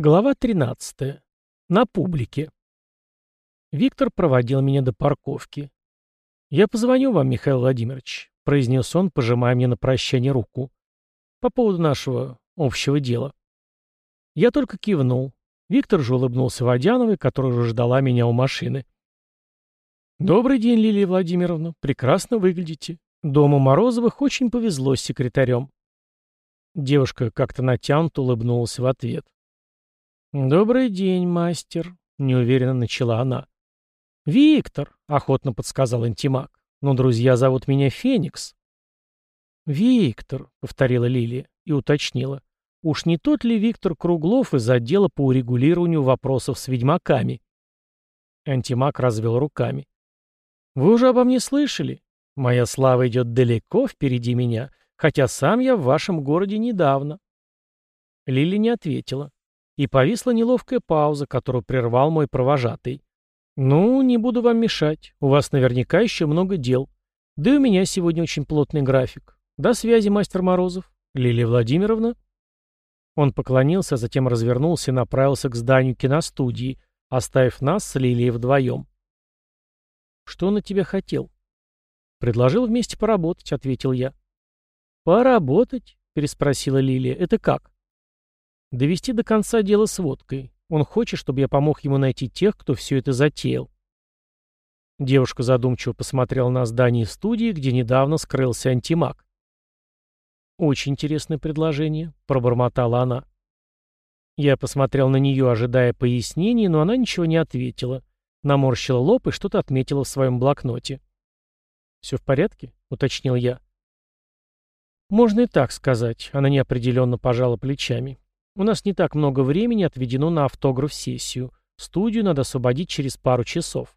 Глава 13. На публике. Виктор проводил меня до парковки. «Я позвоню вам, Михаил Владимирович», — произнес он, пожимая мне на прощание руку. «По поводу нашего общего дела». Я только кивнул. Виктор же улыбнулся Водяновой, которая уже ждала меня у машины. «Добрый день, Лилия Владимировна. Прекрасно выглядите. Дому Морозовых очень повезло с секретарем». Девушка как-то натянуто улыбнулась в ответ. «Добрый день, мастер», — неуверенно начала она. «Виктор», — охотно подсказал Антимаг. «Но друзья зовут меня Феникс». «Виктор», — повторила Лилия и уточнила. «Уж не тот ли Виктор Круглов из отдела по урегулированию вопросов с ведьмаками?» Антимаг развел руками. «Вы уже обо мне слышали? Моя слава идет далеко впереди меня, хотя сам я в вашем городе недавно». Лили не ответила. И повисла неловкая пауза, которую прервал мой провожатый. «Ну, не буду вам мешать. У вас наверняка еще много дел. Да и у меня сегодня очень плотный график. До связи, мастер Морозов. Лилия Владимировна?» Он поклонился, затем развернулся и направился к зданию киностудии, оставив нас с Лилией вдвоем. «Что он от тебя хотел?» «Предложил вместе поработать», — ответил я. «Поработать?» — переспросила Лилия. «Это как?» Довести до конца дело с водкой. Он хочет, чтобы я помог ему найти тех, кто все это затеял. Девушка задумчиво посмотрела на здание студии, где недавно скрылся антимаг. «Очень интересное предложение», — пробормотала она. Я посмотрел на нее, ожидая пояснений, но она ничего не ответила. Наморщила лоб и что-то отметила в своем блокноте. «Все в порядке?» — уточнил я. «Можно и так сказать», — она неопределенно пожала плечами. У нас не так много времени отведено на автограф-сессию. Студию надо освободить через пару часов.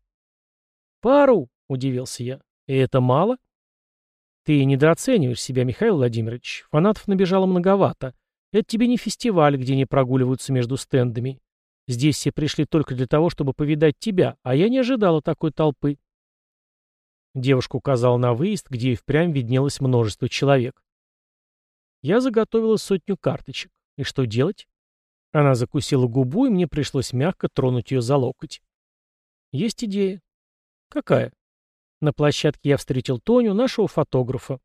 «Пару?» — удивился я. «И это мало?» «Ты недооцениваешь себя, Михаил Владимирович. Фанатов набежало многовато. Это тебе не фестиваль, где они прогуливаются между стендами. Здесь все пришли только для того, чтобы повидать тебя, а я не ожидала такой толпы». Девушка указала на выезд, где и впрямь виднелось множество человек. Я заготовила сотню карточек. И что делать? Она закусила губу, и мне пришлось мягко тронуть ее за локоть. Есть идея. Какая? На площадке я встретил Тоню, нашего фотографа.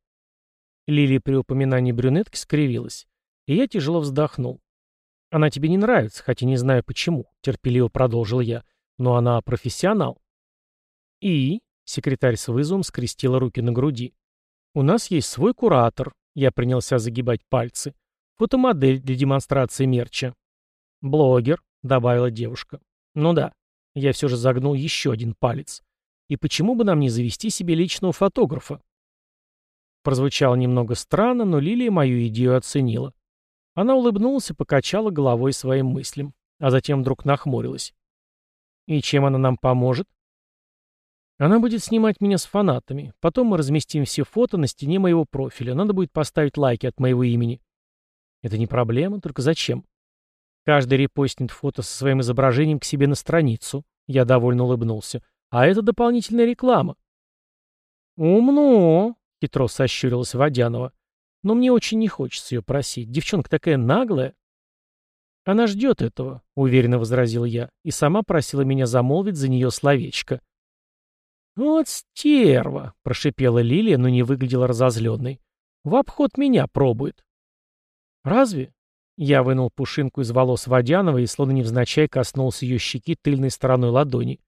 Лилия при упоминании брюнетки скривилась, и я тяжело вздохнул. «Она тебе не нравится, хотя не знаю почему», — терпеливо продолжил я, — «но она профессионал». «И?» — секретарь с вызовом скрестила руки на груди. «У нас есть свой куратор», — я принялся загибать пальцы. Фотомодель для демонстрации мерча. Блогер, добавила девушка. Ну да, я все же загнул еще один палец. И почему бы нам не завести себе личного фотографа? Прозвучало немного странно, но Лилия мою идею оценила. Она улыбнулась и покачала головой своим мыслям, а затем вдруг нахмурилась. «И чем она нам поможет?» «Она будет снимать меня с фанатами. Потом мы разместим все фото на стене моего профиля. Надо будет поставить лайки от моего имени. Это не проблема, только зачем? Каждый репостнет фото со своим изображением к себе на страницу. Я довольно улыбнулся. А это дополнительная реклама. Умно, хитро сощурилась Водянова. Но мне очень не хочется ее просить. Девчонка такая наглая. Она ждет этого, уверенно возразил я, и сама просила меня замолвить за нее словечко. «Вот стерва!» — прошипела Лилия, но не выглядела разозленной. «В обход меня пробует». «Разве?» Я вынул пушинку из волос Водянова и, словно невзначай, коснулся ее щеки тыльной стороной ладони.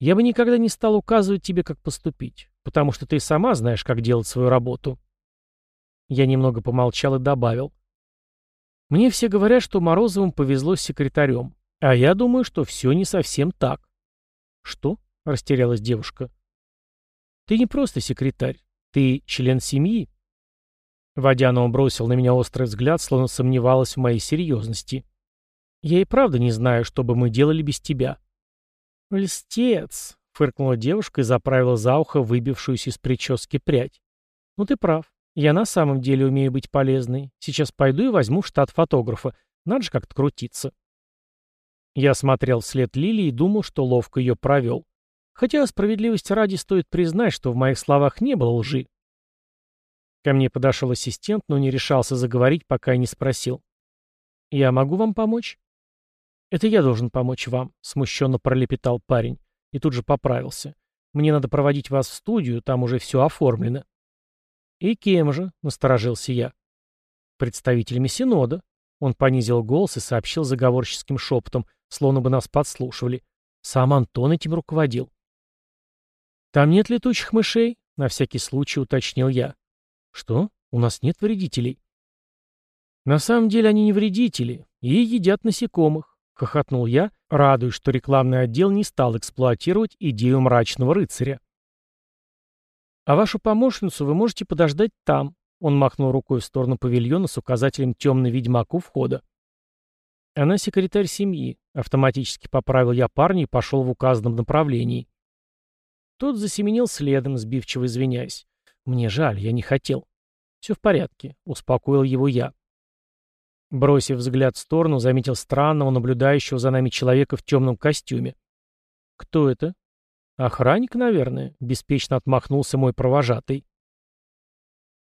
«Я бы никогда не стал указывать тебе, как поступить, потому что ты сама знаешь, как делать свою работу». Я немного помолчал и добавил. «Мне все говорят, что Морозовым повезло с секретарем, а я думаю, что все не совсем так». «Что?» — растерялась девушка. «Ты не просто секретарь, ты член семьи, Водянова бросил на меня острый взгляд, словно сомневалась в моей серьезности. «Я и правда не знаю, что бы мы делали без тебя». «Льстец!» — фыркнула девушка и заправила за ухо выбившуюся из прически прядь. «Ну ты прав. Я на самом деле умею быть полезной. Сейчас пойду и возьму штат фотографа. Надо же как-то крутиться». Я смотрел вслед Лилии и думал, что ловко ее провел. Хотя справедливости ради стоит признать, что в моих словах не было лжи. Ко мне подошел ассистент, но не решался заговорить, пока я не спросил. «Я могу вам помочь?» «Это я должен помочь вам», — смущенно пролепетал парень. И тут же поправился. «Мне надо проводить вас в студию, там уже все оформлено». «И кем же?» — насторожился я. «Представителями Синода». Он понизил голос и сообщил заговорческим шепотом, словно бы нас подслушивали. Сам Антон этим руководил. «Там нет летучих мышей?» — на всякий случай уточнил я. «Что? У нас нет вредителей?» «На самом деле они не вредители и едят насекомых», — хохотнул я, радуясь, что рекламный отдел не стал эксплуатировать идею мрачного рыцаря. «А вашу помощницу вы можете подождать там», — он махнул рукой в сторону павильона с указателем «Темный ведьмак» у входа. «Она секретарь семьи», — автоматически поправил я парня и пошел в указанном направлении. Тот засеменил следом, сбивчиво извиняясь. «Мне жаль, я не хотел». «Все в порядке», — успокоил его я. Бросив взгляд в сторону, заметил странного, наблюдающего за нами человека в темном костюме. «Кто это?» «Охранник, наверное», — беспечно отмахнулся мой провожатый.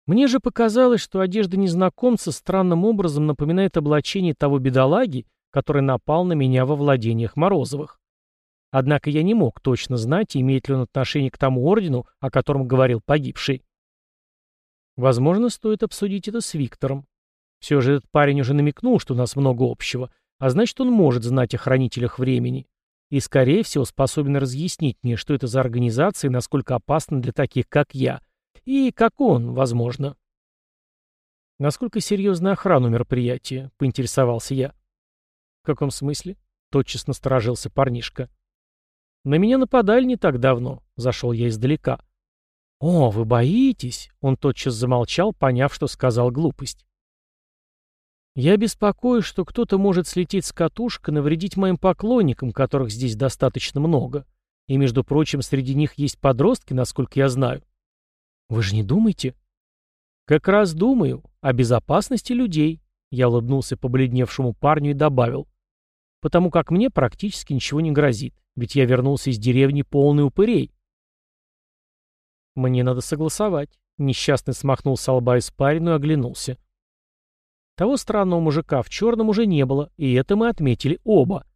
Мне же показалось, что одежда незнакомца странным образом напоминает облачение того бедолаги, который напал на меня во владениях Морозовых. Однако я не мог точно знать, имеет ли он отношение к тому ордену, о котором говорил погибший. Возможно, стоит обсудить это с Виктором. Все же этот парень уже намекнул, что у нас много общего, а значит, он может знать о хранителях времени. И, скорее всего, способен разъяснить мне, что это за организация и насколько опасна для таких, как я. И как он, возможно. Насколько серьезна охрана мероприятия, поинтересовался я. В каком смысле? Тотчас насторожился парнишка. На меня нападали не так давно, зашел я издалека. «О, вы боитесь?» Он тотчас замолчал, поняв, что сказал глупость. «Я беспокоюсь, что кто-то может слететь с катушек и навредить моим поклонникам, которых здесь достаточно много. И, между прочим, среди них есть подростки, насколько я знаю. Вы же не думаете?» «Как раз думаю о безопасности людей», — я улыбнулся побледневшему парню и добавил. «Потому как мне практически ничего не грозит, ведь я вернулся из деревни полный упырей». «Мне надо согласовать». Несчастный смахнул с лба испарину и оглянулся. Того странного мужика в черном уже не было, и это мы отметили оба.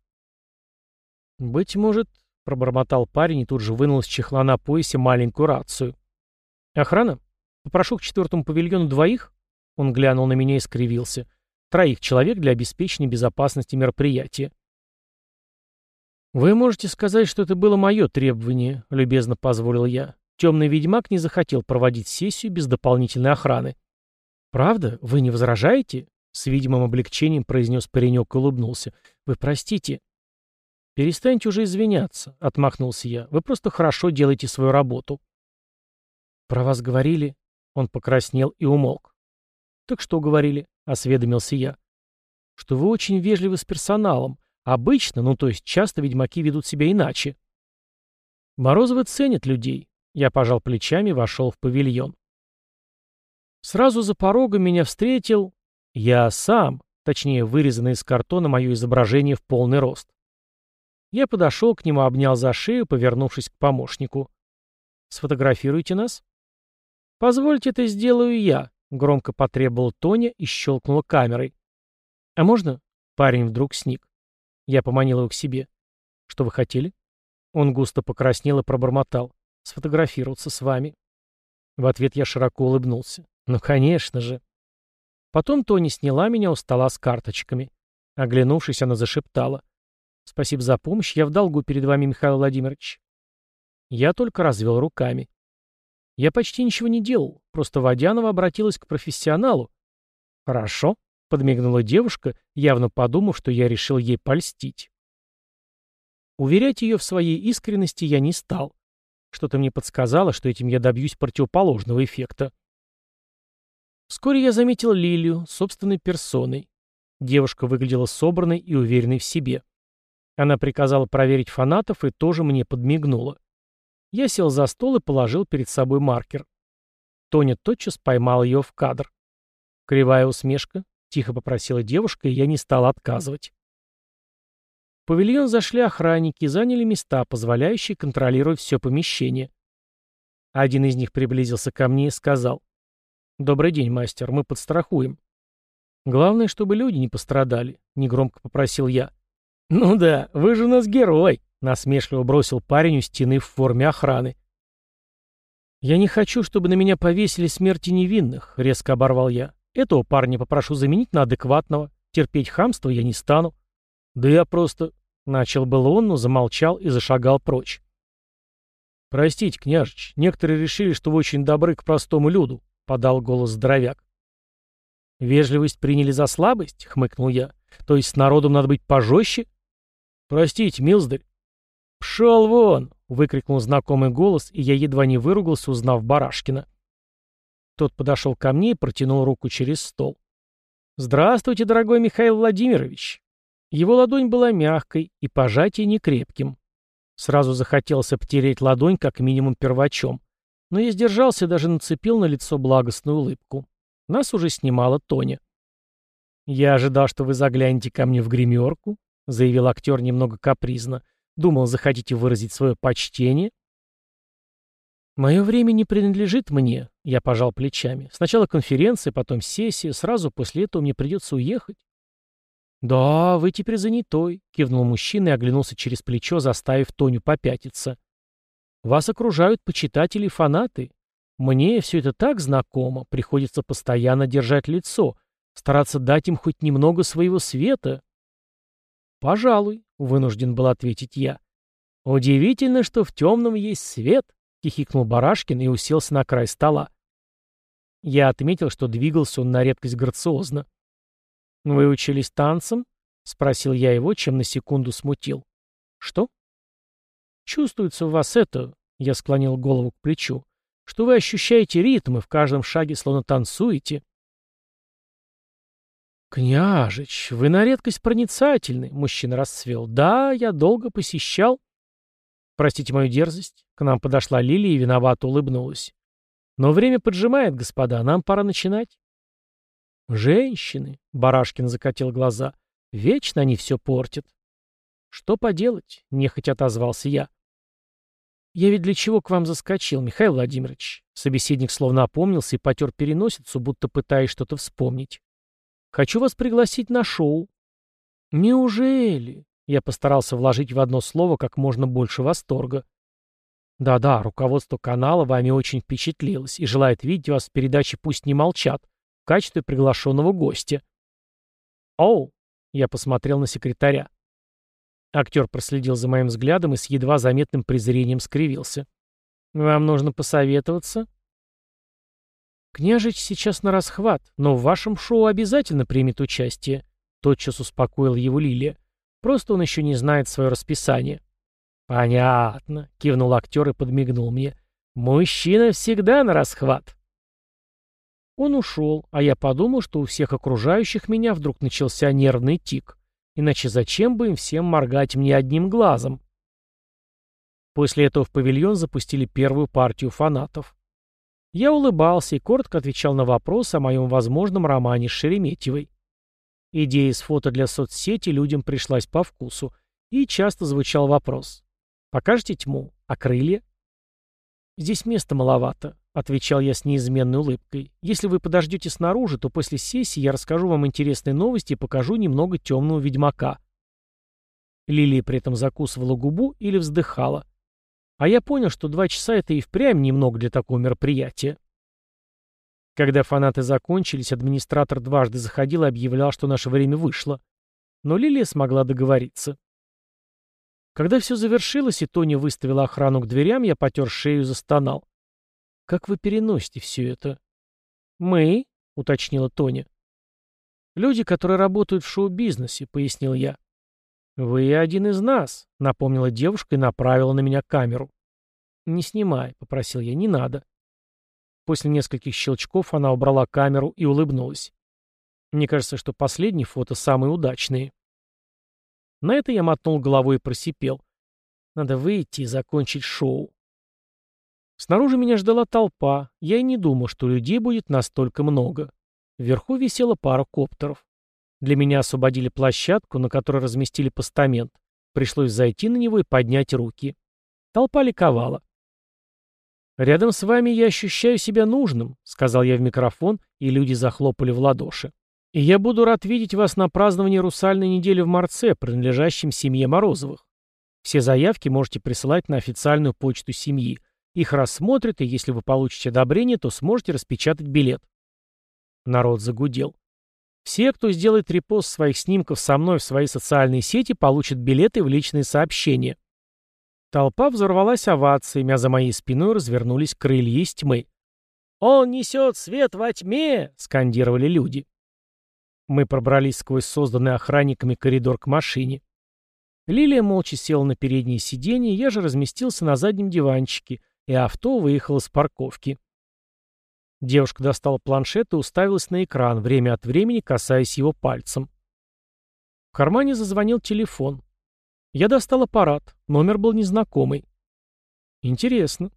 «Быть может», — пробормотал парень и тут же вынул из чехла на поясе маленькую рацию. «Охрана? Попрошу к четвертому павильону двоих?» Он глянул на меня и скривился. «Троих человек для обеспечения безопасности мероприятия». «Вы можете сказать, что это было мое требование», — любезно позволил я. Темный ведьмак не захотел проводить сессию без дополнительной охраны. «Правда? Вы не возражаете?» С видимым облегчением произнес паренек и улыбнулся. «Вы простите?» «Перестаньте уже извиняться», — отмахнулся я. «Вы просто хорошо делаете свою работу». «Про вас говорили?» Он покраснел и умолк. «Так что говорили?» — осведомился я. «Что вы очень вежливы с персоналом. Обычно, ну то есть часто ведьмаки ведут себя иначе». «Морозовы ценят людей. Я пожал плечами и вошел в павильон. Сразу за порогом меня встретил я сам, точнее вырезанное из картона мое изображение в полный рост. Я подошел к нему, обнял за шею, повернувшись к помощнику. «Сфотографируйте нас?» «Позвольте это сделаю я», — громко потребовал Тоня и щелкнула камерой. «А можно?» — парень вдруг сник. Я поманил его к себе. «Что вы хотели?» Он густо покраснел и пробормотал. Сфотографироваться с вами. В ответ я широко улыбнулся. Ну, конечно же. Потом Тони сняла меня у стола с карточками. Оглянувшись, она зашептала. «Спасибо за помощь. Я в долгу перед вами, Михаил Владимирович». Я только развел руками. Я почти ничего не делал, просто Водянова обратилась к профессионалу. «Хорошо», — подмигнула девушка, явно подумав, что я решил ей польстить. Уверять ее в своей искренности я не стал. Что-то мне подсказало, что этим я добьюсь противоположного эффекта. Вскоре я заметил Лилию, собственной персоной. Девушка выглядела собранной и уверенной в себе. Она приказала проверить фанатов и тоже мне подмигнула. Я сел за стол и положил перед собой маркер. Тоня тотчас поймал ее в кадр. Кривая усмешка, тихо попросила девушка, и я не стал отказывать павильон зашли охранники и заняли места, позволяющие контролировать все помещение. Один из них приблизился ко мне и сказал. «Добрый день, мастер, мы подстрахуем». «Главное, чтобы люди не пострадали», — негромко попросил я. «Ну да, вы же у нас герой», — насмешливо бросил парень у стены в форме охраны. «Я не хочу, чтобы на меня повесили смерти невинных», — резко оборвал я. «Этого парня попрошу заменить на адекватного. Терпеть хамство я не стану». «Да я просто...» — начал был он, но замолчал и зашагал прочь. «Простите, княжич, некоторые решили, что вы очень добры к простому люду», — подал голос здоровяк. «Вежливость приняли за слабость?» — хмыкнул я. «То есть с народом надо быть пожестче?» «Простите, милздарь». «Пшел вон!» — выкрикнул знакомый голос, и я едва не выругался, узнав Барашкина. Тот подошел ко мне и протянул руку через стол. «Здравствуйте, дорогой Михаил Владимирович!» Его ладонь была мягкой и пожатие некрепким. Сразу захотелось обтереть ладонь как минимум первачом, но я сдержался и даже нацепил на лицо благостную улыбку. Нас уже снимала Тоня. «Я ожидал, что вы заглянете ко мне в гримерку», — заявил актер немного капризно. «Думал, захотите выразить свое почтение?» «Мое время не принадлежит мне», — я пожал плечами. «Сначала конференция, потом сессия, сразу после этого мне придется уехать». «Да, вы теперь занятой», — кивнул мужчина и оглянулся через плечо, заставив Тоню попятиться. «Вас окружают почитатели и фанаты. Мне все это так знакомо, приходится постоянно держать лицо, стараться дать им хоть немного своего света. «Пожалуй», — вынужден был ответить я. «Удивительно, что в темном есть свет», — хихикнул Барашкин и уселся на край стола. Я отметил, что двигался он на редкость грациозно. «Вы учились танцам?» — спросил я его, чем на секунду смутил. «Что?» «Чувствуется у вас это...» — я склонил голову к плечу что вы ощущаете ритм и в каждом шаге словно танцуете. «Княжич, вы на редкость проницательны», — мужчина расцвел. «Да, я долго посещал...» «Простите мою дерзость», — к нам подошла Лилия и виновато улыбнулась. «Но время поджимает, господа, нам пора начинать». «Женщины», — Барашкин закатил глаза, — «вечно они все портят». «Что поделать?» — нехотя отозвался я. «Я ведь для чего к вам заскочил, Михаил Владимирович?» Собеседник словно опомнился и потер переносицу, будто пытаясь что-то вспомнить. «Хочу вас пригласить на шоу». «Неужели?» Я постарался вложить в одно слово как можно больше восторга. «Да-да, руководство канала вами очень впечатлилось и желает видеть вас в передаче «Пусть не молчат» качестве приглашенного гостя». «Оу!» — я посмотрел на секретаря. Актер проследил за моим взглядом и с едва заметным презрением скривился. «Вам нужно посоветоваться?» «Княжич сейчас на расхват, но в вашем шоу обязательно примет участие», — тотчас успокоил его Лилия. «Просто он еще не знает свое расписание». «Понятно», — кивнул актер и подмигнул мне. «Мужчина всегда на расхват». Он ушел, а я подумал, что у всех окружающих меня вдруг начался нервный тик. Иначе зачем бы им всем моргать мне одним глазом? После этого в павильон запустили первую партию фанатов. Я улыбался и коротко отвечал на вопрос о моем возможном романе с Шереметьевой. Идея с фото для соцсети людям пришлась по вкусу, и часто звучал вопрос. «Покажете тьму? А крылья?» «Здесь места маловато», — отвечал я с неизменной улыбкой. «Если вы подождете снаружи, то после сессии я расскажу вам интересные новости и покажу немного темного ведьмака». Лилия при этом закусывала губу или вздыхала. А я понял, что два часа — это и впрямь немного для такого мероприятия. Когда фанаты закончились, администратор дважды заходил и объявлял, что наше время вышло. Но Лилия смогла договориться. Когда все завершилось и Тони выставила охрану к дверям, я потер шею и застонал. Как вы переносите все это? Мы, уточнила Тоня. Люди, которые работают в шоу-бизнесе, пояснил я. Вы один из нас, напомнила девушка и направила на меня камеру. Не снимай, попросил я, не надо. После нескольких щелчков она убрала камеру и улыбнулась. Мне кажется, что последние фото самые удачные. На это я мотнул головой и просипел. Надо выйти и закончить шоу. Снаружи меня ждала толпа, я и не думал, что людей будет настолько много. Вверху висела пара коптеров. Для меня освободили площадку, на которой разместили постамент. Пришлось зайти на него и поднять руки. Толпа ликовала. «Рядом с вами я ощущаю себя нужным», — сказал я в микрофон, и люди захлопали в ладоши. И я буду рад видеть вас на праздновании русальной недели в Марце, принадлежащем семье Морозовых. Все заявки можете присылать на официальную почту семьи. Их рассмотрят, и если вы получите одобрение, то сможете распечатать билет. Народ загудел. Все, кто сделает репост своих снимков со мной в свои социальные сети, получат билеты в личные сообщения. Толпа взорвалась овациями, а за моей спиной развернулись крылья из тьмы. «Он несет свет во тьме!» — скандировали люди. Мы пробрались сквозь созданный охранниками коридор к машине. Лилия молча села на переднее сиденье, я же разместился на заднем диванчике, и авто выехало с парковки. Девушка достала планшет и уставилась на экран, время от времени касаясь его пальцем. В кармане зазвонил телефон. Я достал аппарат, номер был незнакомый. Интересно.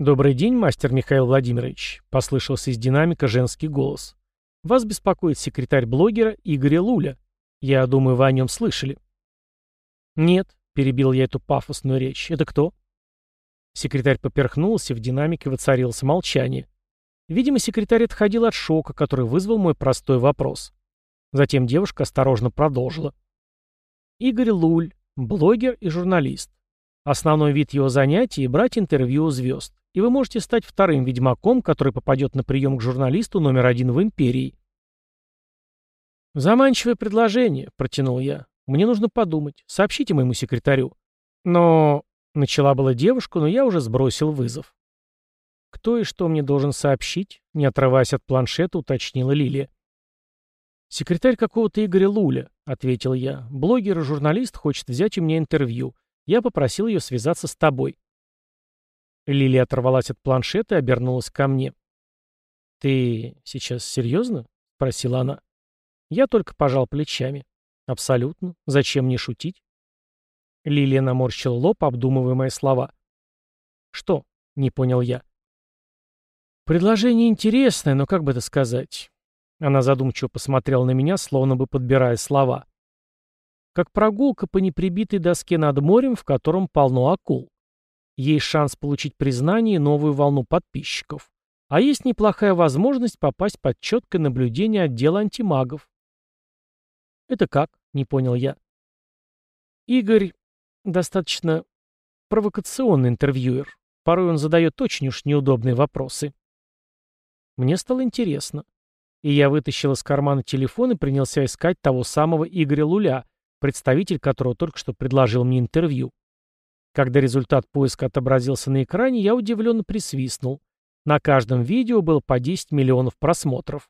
«Добрый день, мастер Михаил Владимирович», — послышался из динамика женский голос. Вас беспокоит секретарь блогера Игоря Луля. Я думаю, вы о нем слышали. Нет, перебил я эту пафосную речь. Это кто? Секретарь поперхнулся, в динамике воцарилось молчание. Видимо, секретарь отходил от шока, который вызвал мой простой вопрос. Затем девушка осторожно продолжила. Игорь Луль, блогер и журналист. Основной вид его занятий – брать интервью у звезд и вы можете стать вторым ведьмаком, который попадет на прием к журналисту номер один в империи. «Заманчивое предложение», — протянул я. «Мне нужно подумать. Сообщите моему секретарю». «Но...» — начала была девушка, но я уже сбросил вызов. «Кто и что мне должен сообщить?» — не отрываясь от планшета, уточнила Лилия. «Секретарь какого-то Игоря Луля», — ответил я. «Блогер и журналист хочет взять у меня интервью. Я попросил ее связаться с тобой». Лилия оторвалась от планшета и обернулась ко мне. «Ты сейчас серьезно?» — спросила она. Я только пожал плечами. «Абсолютно. Зачем мне шутить?» Лилия наморщила лоб, обдумывая мои слова. «Что?» — не понял я. «Предложение интересное, но как бы это сказать?» Она задумчиво посмотрела на меня, словно бы подбирая слова. «Как прогулка по неприбитой доске над морем, в котором полно акул. Есть шанс получить признание и новую волну подписчиков. А есть неплохая возможность попасть под четкое наблюдение отдела антимагов. «Это как?» — не понял я. Игорь достаточно провокационный интервьюер. Порой он задает очень уж неудобные вопросы. Мне стало интересно. И я вытащил из кармана телефон и принялся искать того самого Игоря Луля, представитель которого только что предложил мне интервью. Когда результат поиска отобразился на экране, я удивленно присвистнул. На каждом видео было по 10 миллионов просмотров.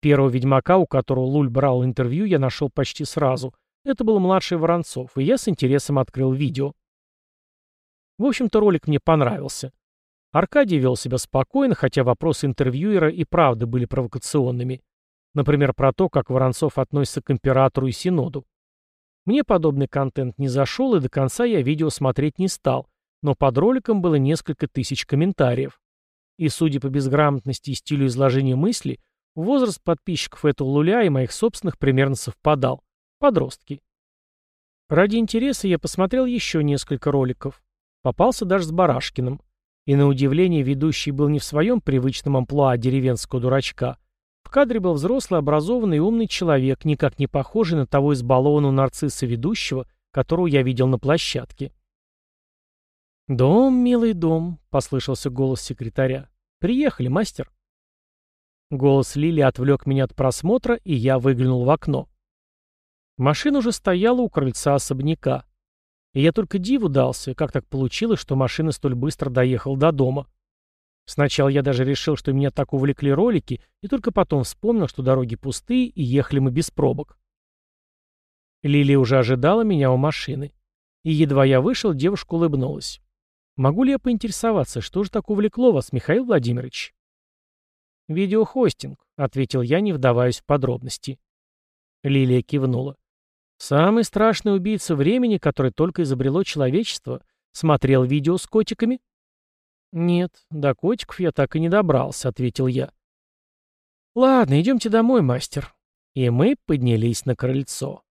Первого ведьмака, у которого Луль брал интервью, я нашел почти сразу. Это был младший Воронцов, и я с интересом открыл видео. В общем-то, ролик мне понравился. Аркадий вел себя спокойно, хотя вопросы интервьюера и правда были провокационными. Например, про то, как Воронцов относится к императору и синоду. Мне подобный контент не зашел, и до конца я видео смотреть не стал, но под роликом было несколько тысяч комментариев. И, судя по безграмотности и стилю изложения мысли, возраст подписчиков этого луля и моих собственных примерно совпадал. Подростки. Ради интереса я посмотрел еще несколько роликов. Попался даже с Барашкиным. И на удивление ведущий был не в своем привычном амплуа деревенского дурачка, в кадре был взрослый, образованный и умный человек, никак не похожий на того избалованного нарцисса ведущего, которого я видел на площадке. «Дом, милый дом», — послышался голос секретаря. «Приехали, мастер». Голос Лили отвлек меня от просмотра, и я выглянул в окно. Машина уже стояла у крыльца особняка. И я только диву дался, как так получилось, что машина столь быстро доехала до дома. Сначала я даже решил, что меня так увлекли ролики, и только потом вспомнил, что дороги пустые, и ехали мы без пробок. Лилия уже ожидала меня у машины. И едва я вышел, девушка улыбнулась. «Могу ли я поинтересоваться, что же так увлекло вас, Михаил Владимирович?» «Видеохостинг», — ответил я, не вдаваясь в подробности. Лилия кивнула. «Самый страшный убийца времени, который только изобрело человечество, смотрел видео с котиками?» «Нет, до котиков я так и не добрался», — ответил я. «Ладно, идемте домой, мастер». И мы поднялись на крыльцо.